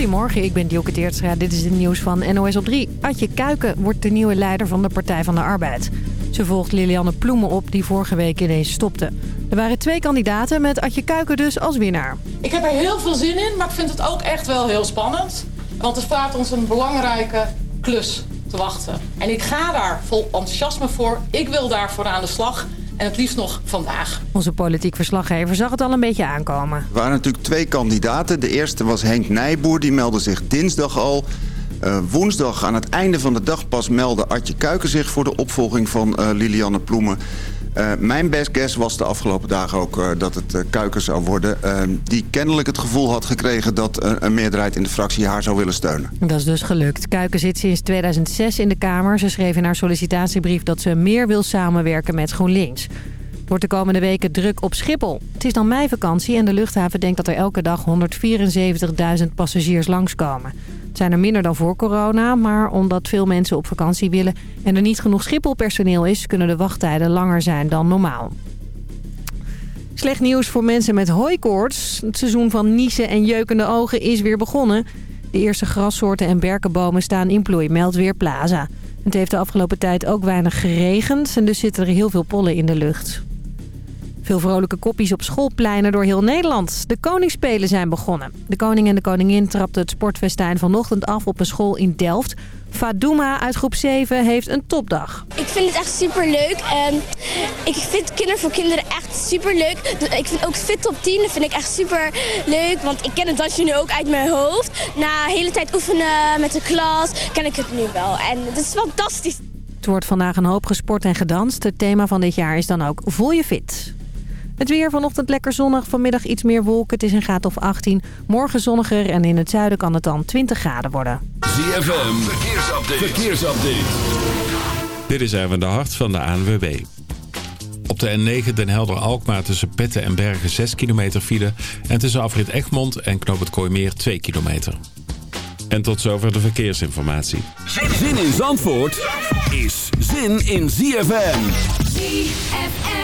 Goedemorgen, ik ben Dielke Teertstra. Dit is het nieuws van NOS op 3. Adje Kuiken wordt de nieuwe leider van de Partij van de Arbeid. Ze volgt Lilianne Ploemen op, die vorige week ineens stopte. Er waren twee kandidaten met Adje Kuiken dus als winnaar. Ik heb er heel veel zin in, maar ik vind het ook echt wel heel spannend. Want er staat ons een belangrijke klus te wachten. En ik ga daar vol enthousiasme voor. Ik wil daarvoor aan de slag. En het liefst nog vandaag. Onze politiek verslaggever zag het al een beetje aankomen. Er waren natuurlijk twee kandidaten. De eerste was Henk Nijboer, die meldde zich dinsdag al. Uh, woensdag aan het einde van de dag pas meldde Artje Kuiken zich... voor de opvolging van uh, Lilianne Ploemen. Uh, mijn best guess was de afgelopen dagen ook uh, dat het uh, Kuiken zou worden. die kennelijk het gevoel had gekregen dat een meerderheid in de fractie haar zou willen steunen. Dat is dus gelukt. Kuiken zit sinds 2006 in de Kamer. Ze schreef in haar sollicitatiebrief dat ze meer wil samenwerken met GroenLinks. Het wordt de komende weken druk op Schiphol. Het is dan meivakantie en de luchthaven denkt dat er elke dag 174.000 passagiers langskomen. Het zijn er minder dan voor corona, maar omdat veel mensen op vakantie willen... en er niet genoeg Schipholpersoneel is, kunnen de wachttijden langer zijn dan normaal. Slecht nieuws voor mensen met hooikoorts. Het seizoen van niezen en jeukende ogen is weer begonnen. De eerste grassoorten en berkenbomen staan in bloei, meldt weer Plaza. Het heeft de afgelopen tijd ook weinig geregend en dus zitten er heel veel pollen in de lucht. Veel vrolijke koppies op schoolpleinen door heel Nederland. De koningsspelen zijn begonnen. De koning en de koningin trapten het sportfestijn vanochtend af op een school in Delft. Fadouma uit groep 7 heeft een topdag. Ik vind het echt super leuk. En ik vind Kinder voor Kinderen echt super leuk. Ik vind ook Fit Top 10 vind ik echt super leuk. Want ik ken het dansje nu ook uit mijn hoofd. Na hele tijd oefenen met de klas ken ik het nu wel. En het is fantastisch. Het wordt vandaag een hoop gesport en gedanst. Het thema van dit jaar is dan ook Voel je fit. Het weer vanochtend lekker zonnig, vanmiddag iets meer wolken. Het is een graad of 18. Morgen zonniger en in het zuiden kan het dan 20 graden worden. ZFM, verkeersupdate. verkeersupdate. Dit is even de hart van de ANWB. Op de N9 Den Helder-Alkmaar tussen Petten en Bergen 6 kilometer file. En tussen afrit Egmond en Knoop het Kooimeer 2 kilometer. En tot zover de verkeersinformatie. Zin in Zandvoort is zin in ZFM. ZFM.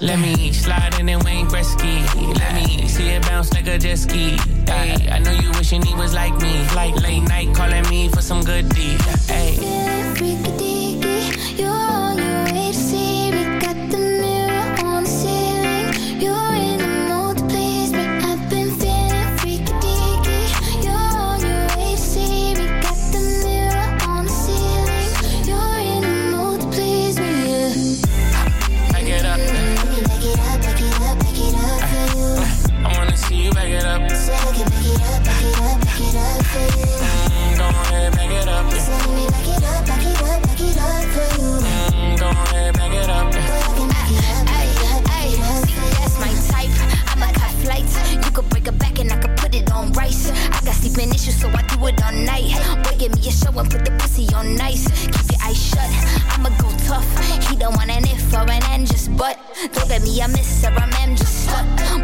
Let me slide face. Keep your eyes shut. I'ma go tough. He don't want an if or an end, just but. Don't get me a miss or a man, just stuck.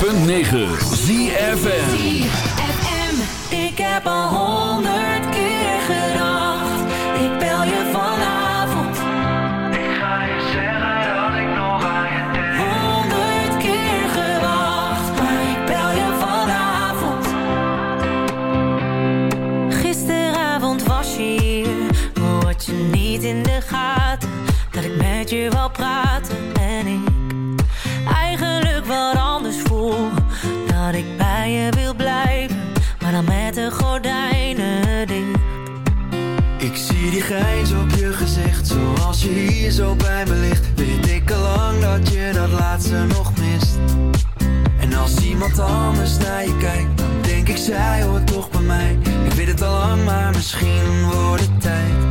.9 mij. Ik weet het al lang, maar misschien wordt het tijd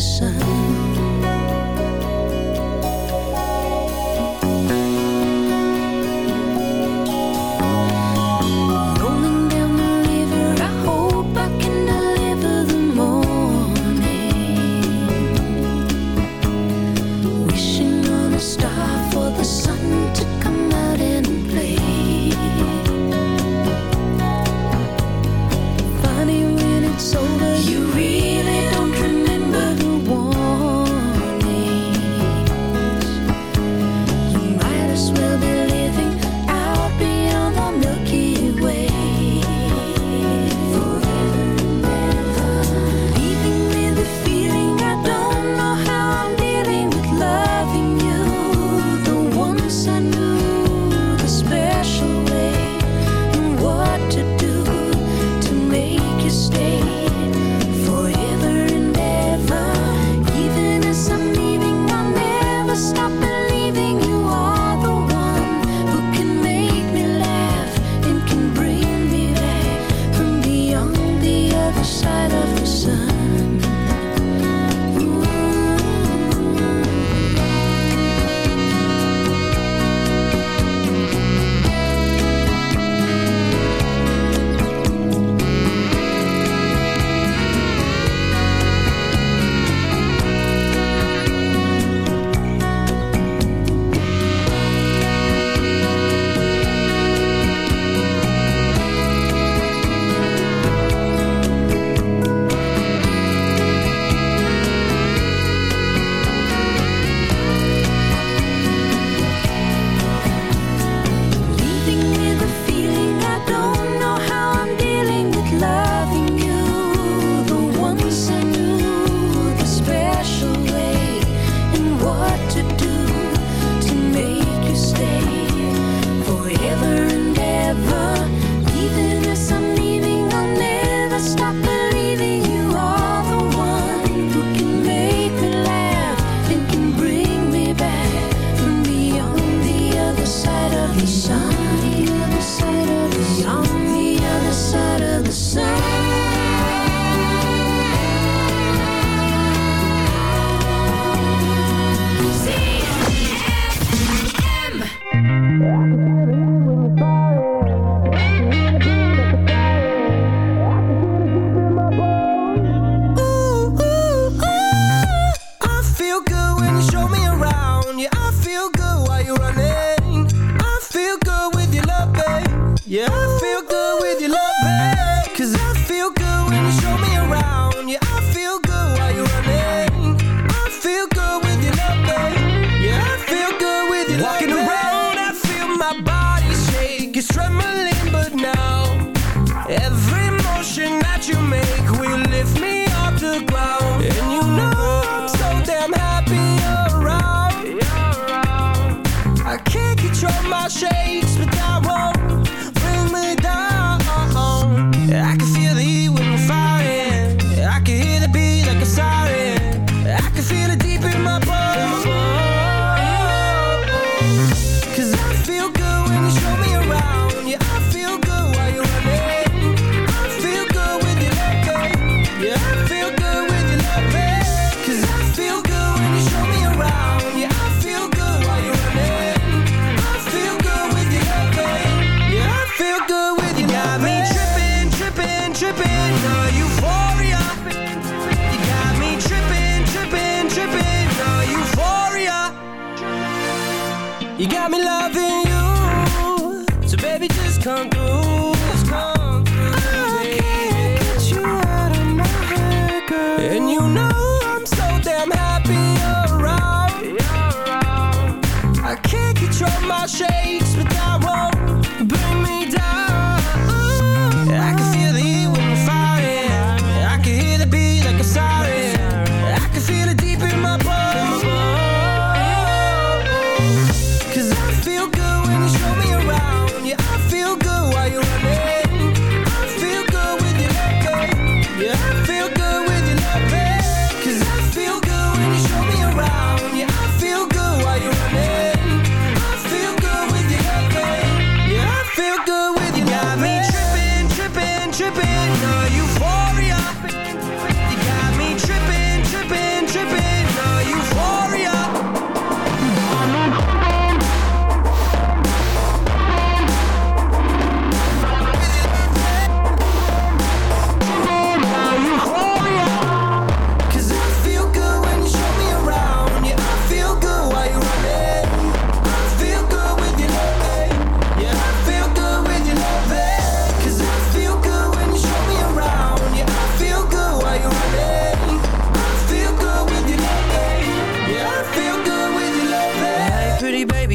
山？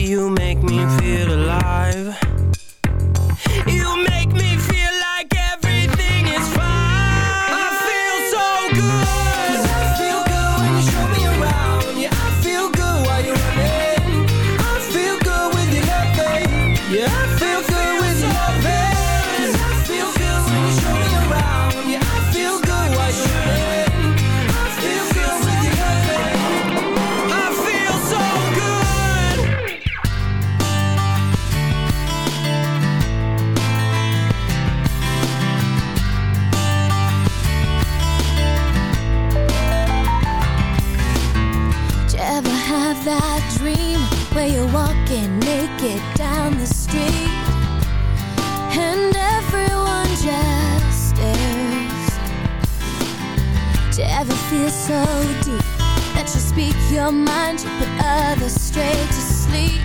you make me feel alive. So deep. That you speak your mind, you put others straight to sleep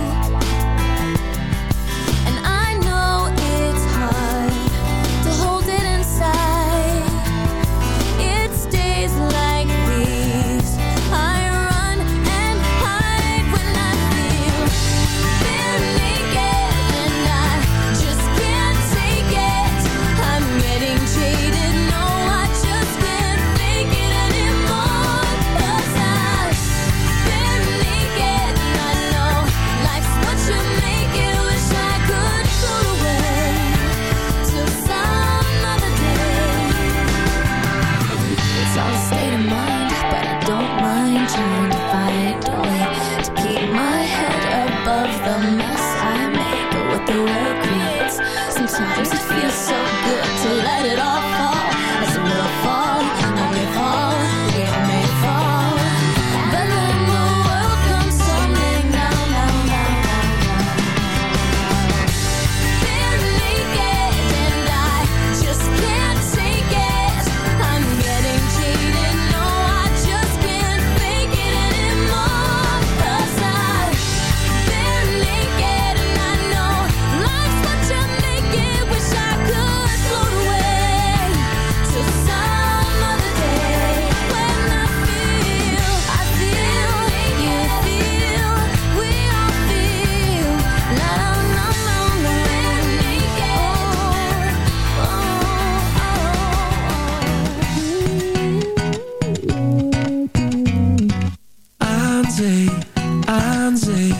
Aan zee.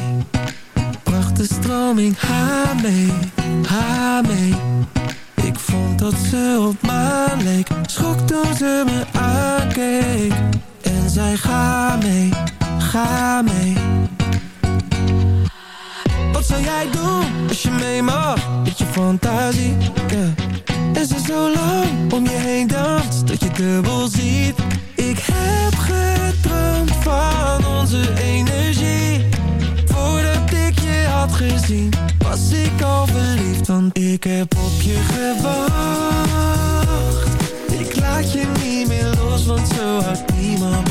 Bracht de stroming haar mee, haar mee. Ik vond dat ze op maan leek. Schrok toen ze me aankeek. En zei ga mee, ga mee. Wat zou jij doen als je mee mag? Met je fantasie, yeah. En ze zo lang om je heen danst Dat je dubbel ziet. Ik heb gedroomd van onze energie. Voordat ik je had gezien Was ik al verliefd Want ik heb op je gewacht. Ik laat je niet meer los Want zo houdt niemand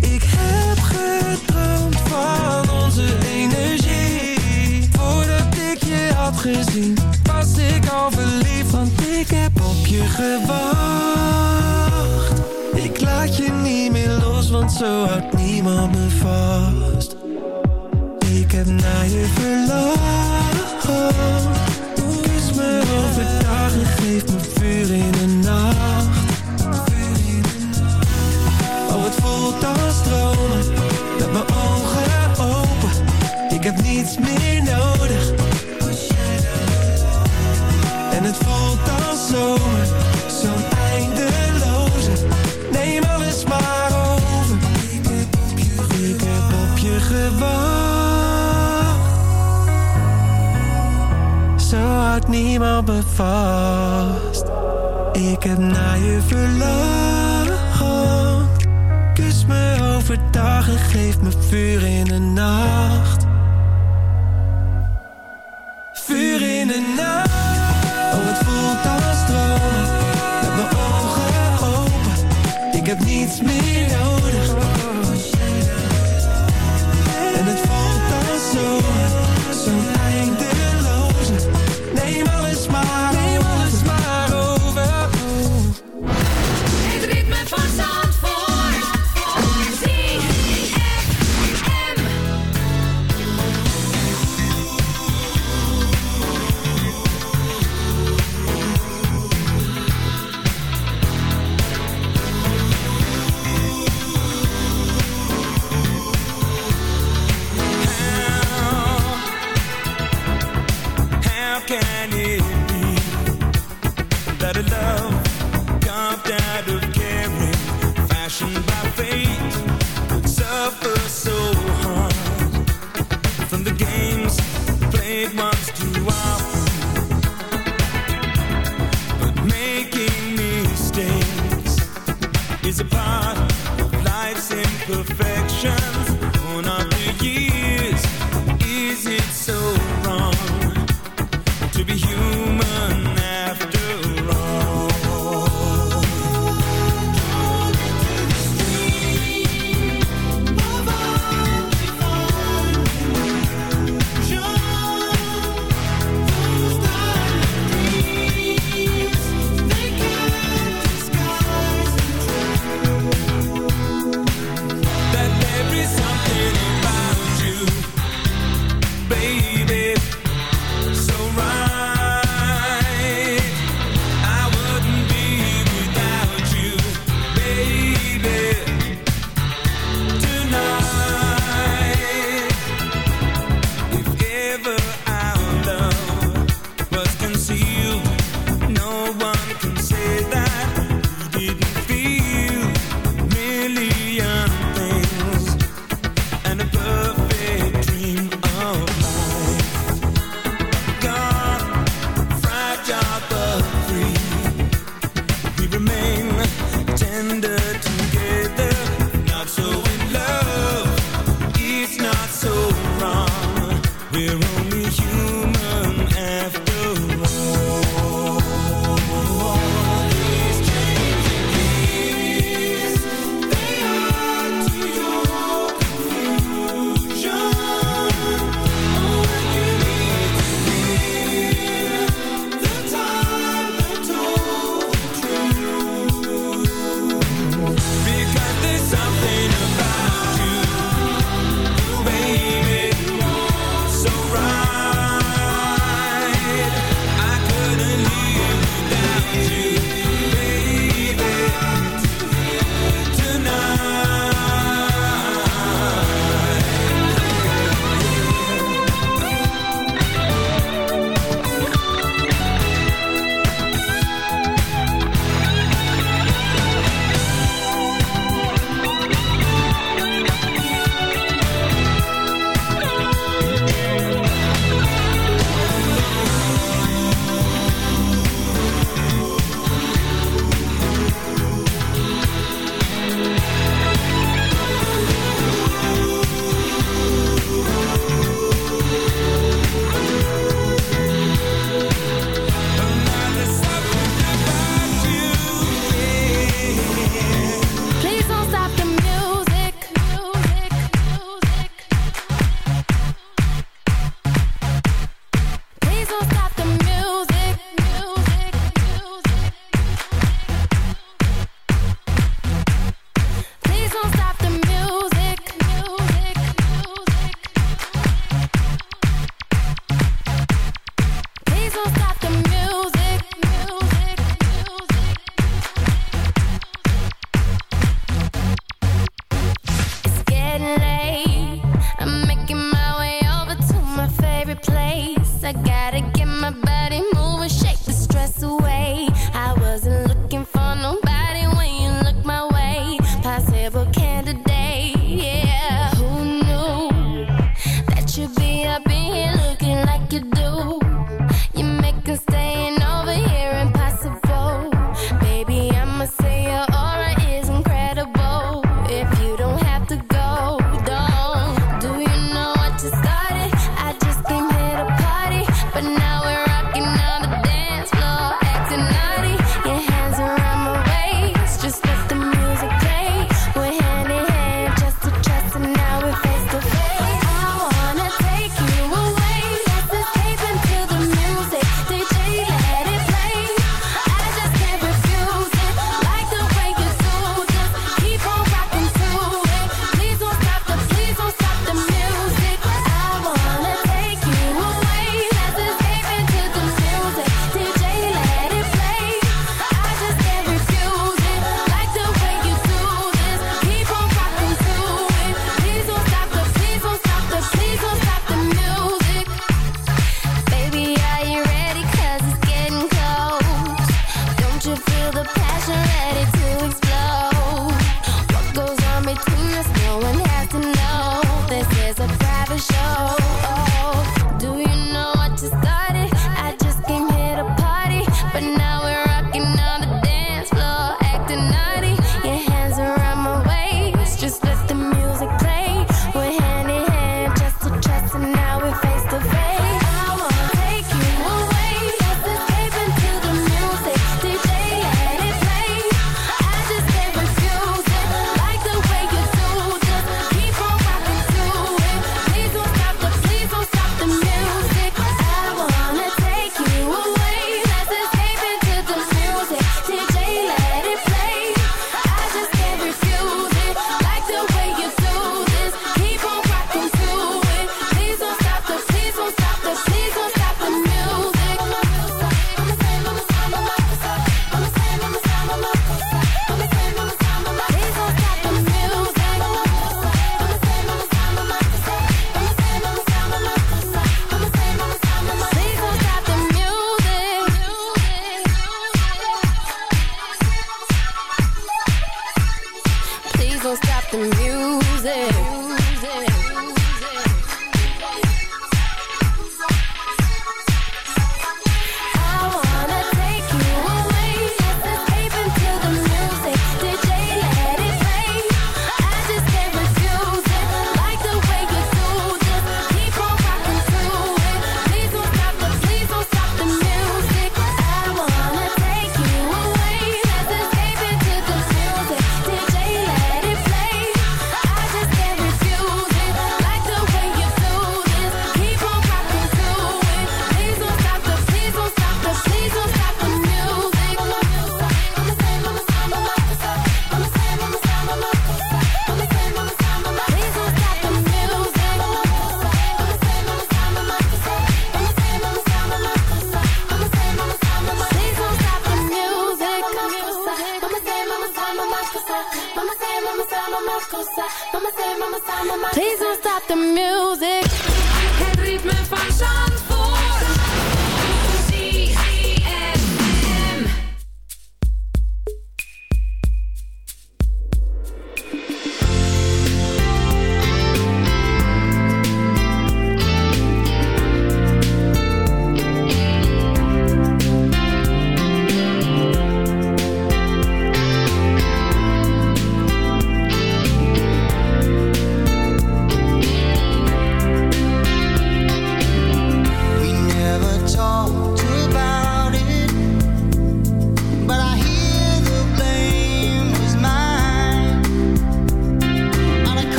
onze energie. Voordat ik je had gezien Was ik al verliefd Want ik heb op je gewacht. Ik laat je niet meer los Want zo houdt niemand me vast. Ik heb naar je verlangd. Is me overdag? En geef me vuur in de nacht. Meer nodig. En het voelt als zomer, zo'n eindeloze. Neem alles maar over. Ik heb op je, ik heb op je gewacht. Zo houdt niemand me vast. Ik heb naar je verlangd. Kus me overdag en geef me vuur in de nacht. make my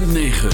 9